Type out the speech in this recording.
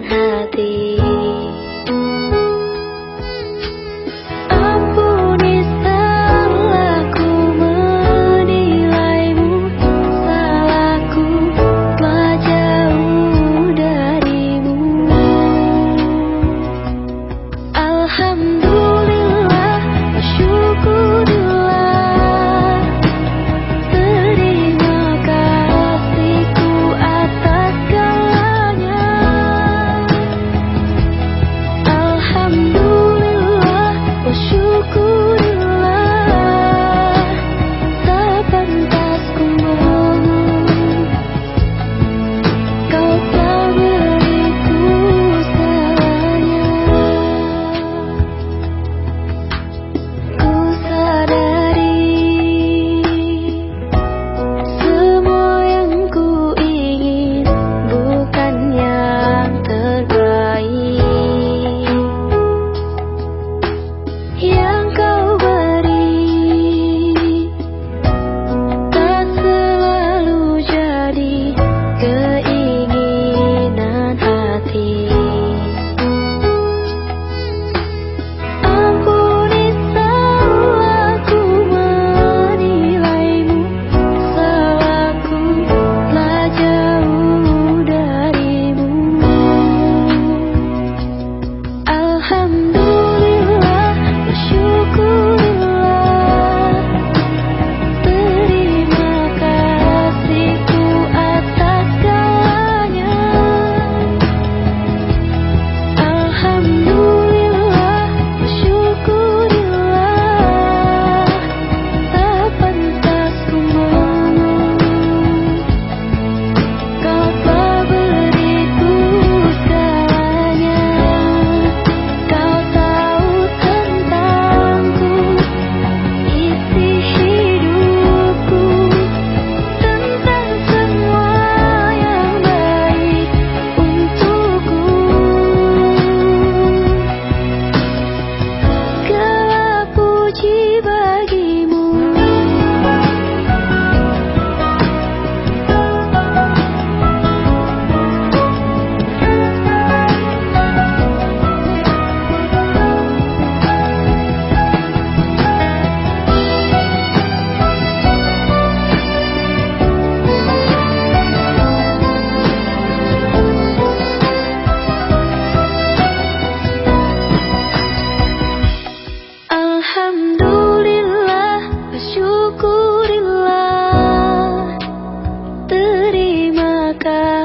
बना दे का